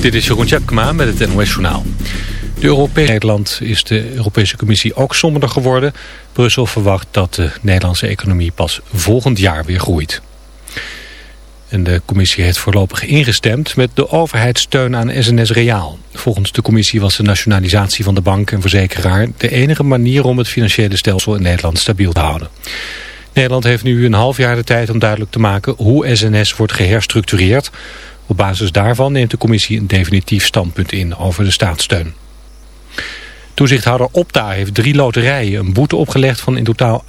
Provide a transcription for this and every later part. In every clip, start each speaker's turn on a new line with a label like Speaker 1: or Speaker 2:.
Speaker 1: Dit is Jeroen Tjepkema met het NOS Journaal. De Europese Nederland is de Europese Commissie ook somberder geworden. Brussel verwacht dat de Nederlandse economie pas volgend jaar weer groeit. En de commissie heeft voorlopig ingestemd met de overheidssteun aan SNS Reaal. Volgens de commissie was de nationalisatie van de bank en verzekeraar... de enige manier om het financiële stelsel in Nederland stabiel te houden. Nederland heeft nu een half jaar de tijd om duidelijk te maken hoe SNS wordt geherstructureerd. Op basis daarvan neemt de commissie een definitief standpunt in over de staatssteun. Toezichthouder Opta heeft drie loterijen een boete opgelegd van in totaal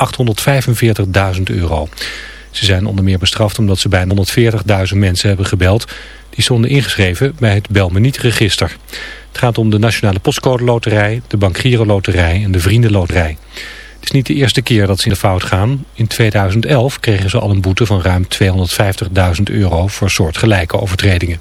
Speaker 1: 845.000 euro. Ze zijn onder meer bestraft omdat ze bijna 140.000 mensen hebben gebeld. Die stonden ingeschreven bij het Belmeniet-register. Het gaat om de Nationale Postcode Loterij, de Bank Giro Loterij en de Vriendenloterij. Het is niet de eerste keer dat ze in de fout gaan. In 2011 kregen ze al een boete van ruim 250.000 euro voor soortgelijke overtredingen.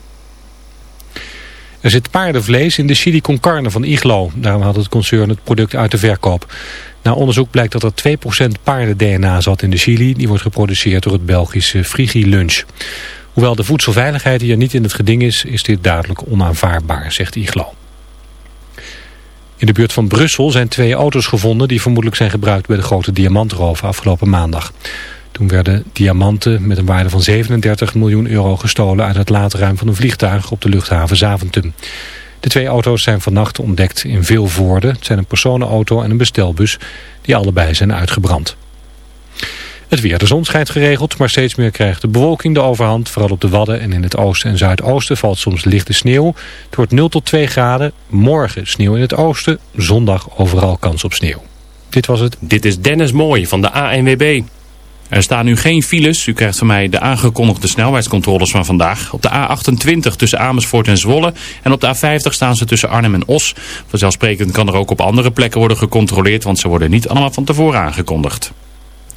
Speaker 1: Er zit paardenvlees in de chili con carne van Iglo. Daarom had het concern het product uit de verkoop. Na onderzoek blijkt dat er 2% paarden-DNA zat in de chili. Die wordt geproduceerd door het Belgische Frigi Lunch. Hoewel de voedselveiligheid hier niet in het geding is, is dit duidelijk onaanvaardbaar, zegt Iglo. In de buurt van Brussel zijn twee auto's gevonden die vermoedelijk zijn gebruikt bij de grote diamantroof afgelopen maandag. Toen werden diamanten met een waarde van 37 miljoen euro gestolen uit het laadruim van een vliegtuig op de luchthaven Zaventem. De twee auto's zijn vannacht ontdekt in Vilvoorde. Het zijn een personenauto en een bestelbus die allebei zijn uitgebrand. Het weer. De zon schijnt geregeld, maar steeds meer krijgt de bewolking de overhand. Vooral op de Wadden en in het oosten en zuidoosten valt soms lichte sneeuw. Het wordt 0 tot 2 graden. Morgen sneeuw in het oosten. Zondag overal kans op sneeuw. Dit was het.
Speaker 2: Dit is Dennis Mooij van de ANWB. Er staan nu geen files. U krijgt van mij de aangekondigde snelheidscontroles van vandaag. Op de A28 tussen Amersfoort en Zwolle. En op de A50 staan ze tussen Arnhem en Os. Vanzelfsprekend kan er ook op andere plekken worden gecontroleerd. Want ze worden niet allemaal van tevoren aangekondigd.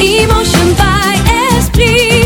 Speaker 3: Emotion by Esprit.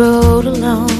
Speaker 4: road alone.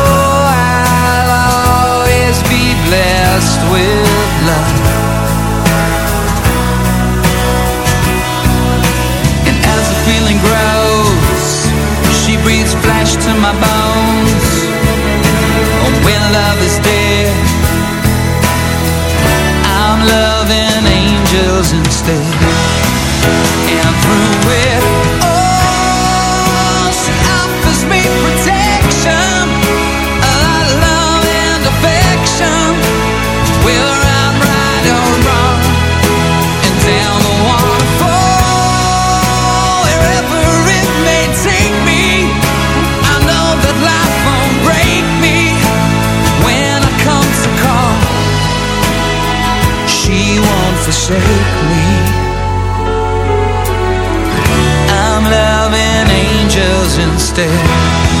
Speaker 5: blessed with love. And as the feeling grows, she breathes flesh to my bones. Oh, when love is dead, I'm loving angels instead. And through it, instead.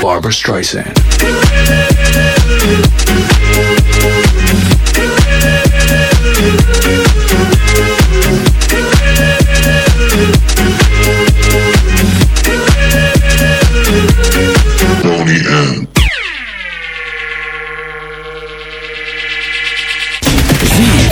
Speaker 6: Barbra Streisand.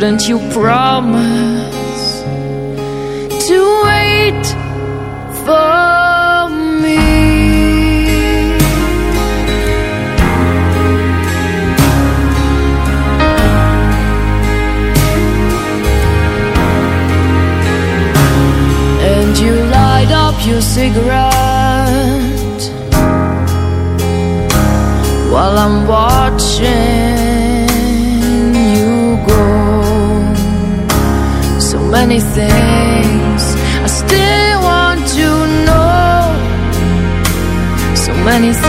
Speaker 7: Didn't you promise to wait for me? And you light up your cigarette while I'm walking. things I still want to know. So many things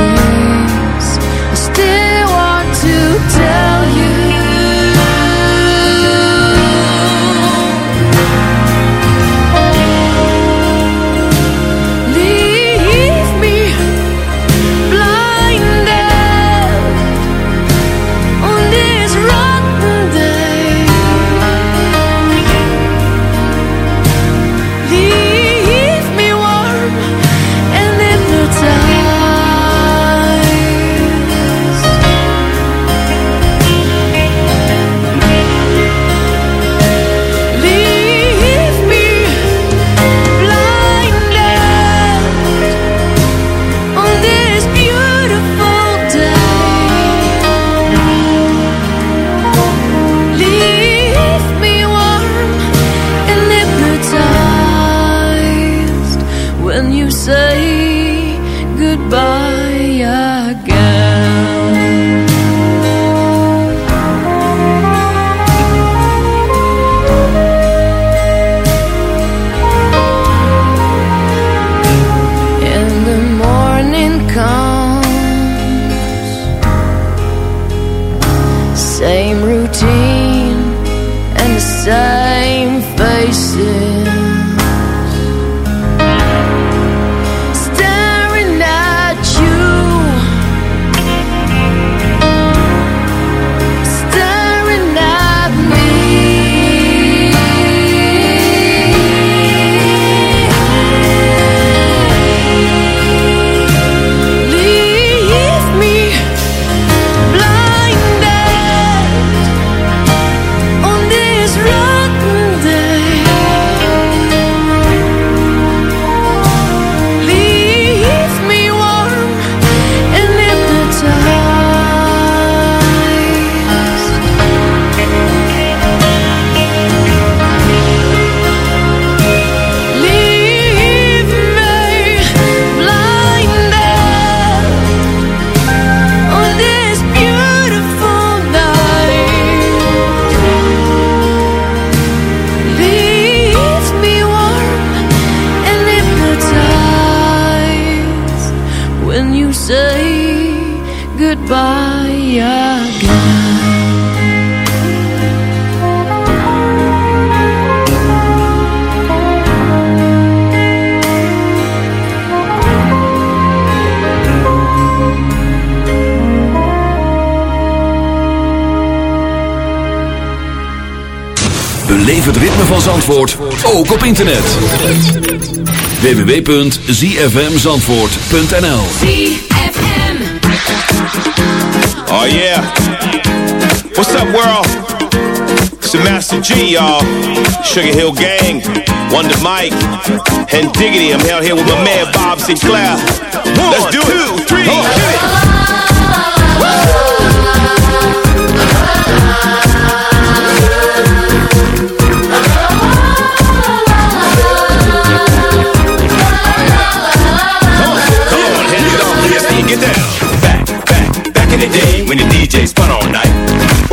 Speaker 8: Zandvoort, ook op internet. www.zfmzandvoort.nl
Speaker 9: Oh yeah. What's up, world? It's the Master G, y'all. Sugar Hill Gang, Wonder Mike, and Diggity. I'm out here with my man Bob Sinclair. Let's do it. Two, three,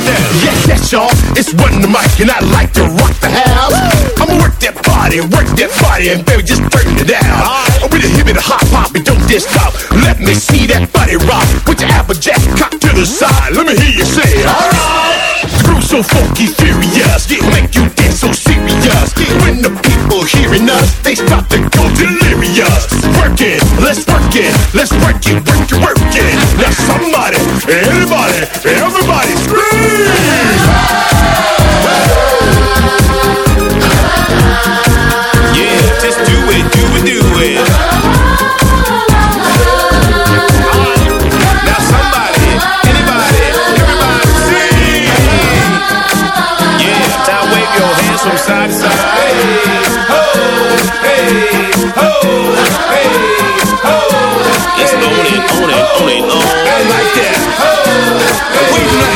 Speaker 9: come on and get down.
Speaker 10: Yes, yes, y'all. It's one the mic, and I like to rock the house. I'ma work that body, work that body, and baby, just turn it down. I'm with a hip and a hop hop, and don't diss stop. Let me see that body rock. Put your applejack cock to the side. Let me hear you say, alright. Groove so funky, furious, make you dance so serious. When the people hearing us, they start to go delirious. Work it, let's work it, let's work it, work it, work it. Now somebody, anybody, everybody scream!
Speaker 9: Wave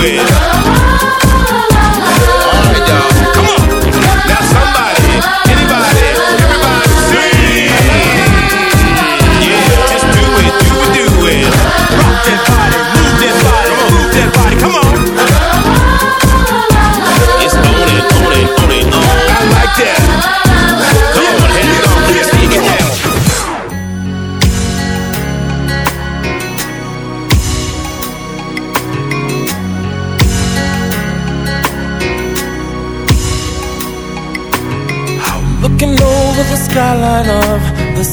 Speaker 9: It,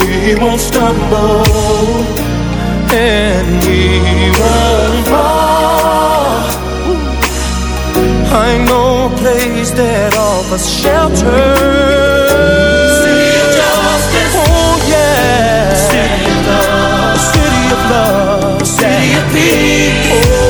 Speaker 11: we won't stumble and we won't fall. I know a place that offers shelter. City of justice. Oh yeah. City of love. City of love. City of peace. Oh,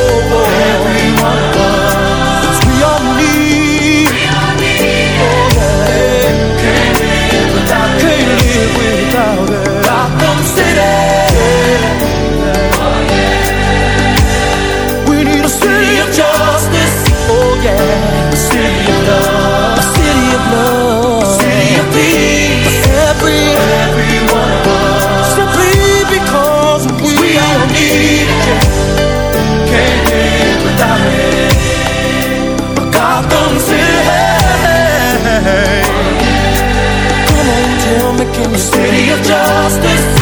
Speaker 11: in city of justice.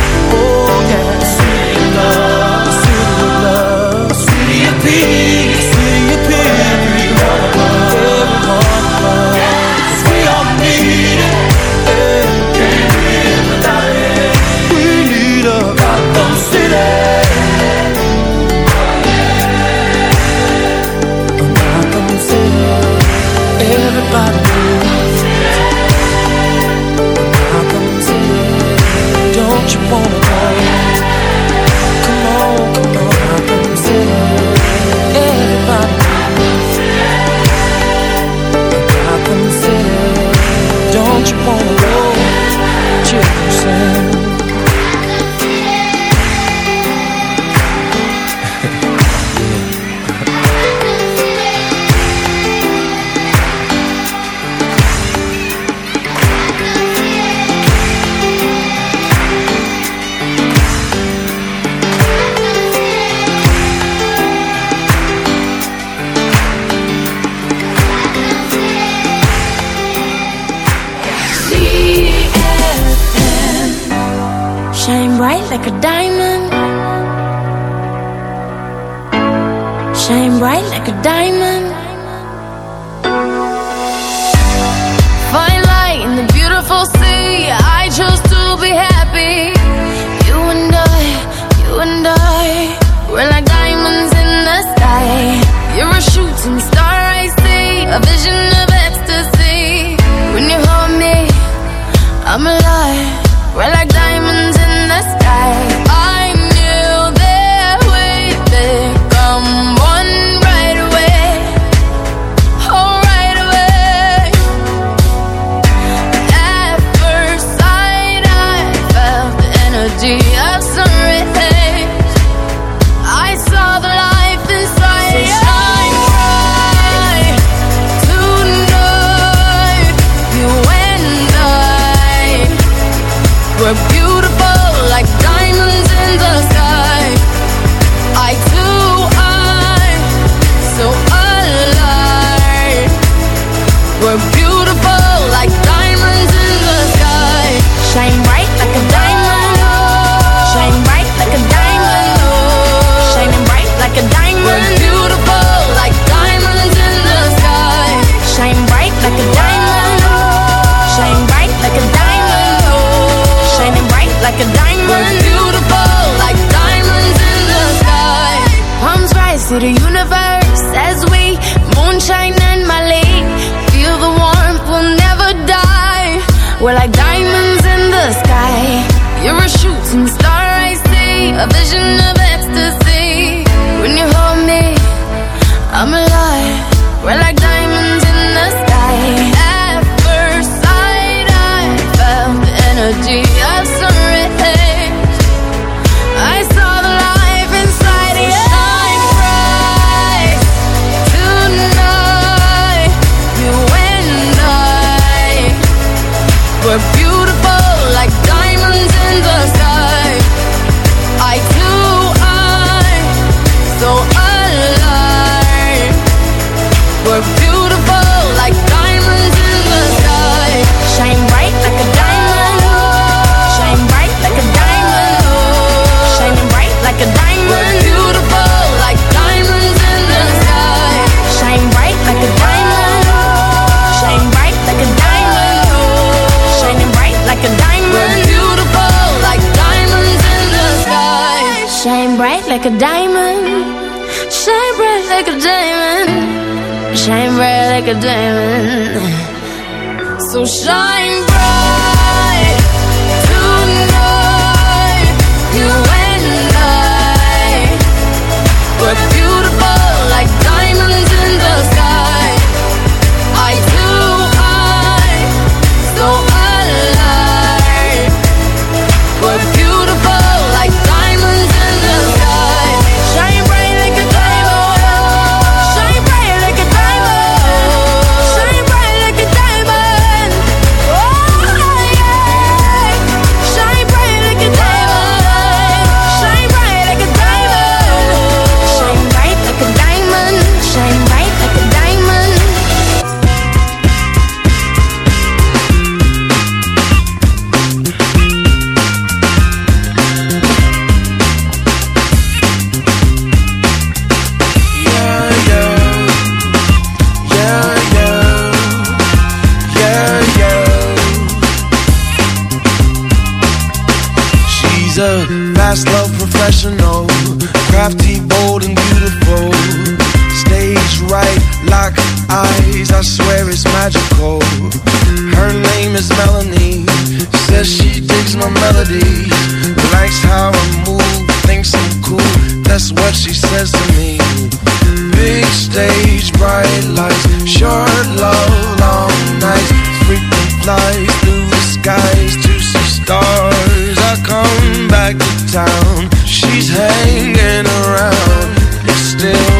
Speaker 12: stage, bright lights, short love, long nights, frequent flights through the skies to see stars. I come back to town, she's hanging around, still.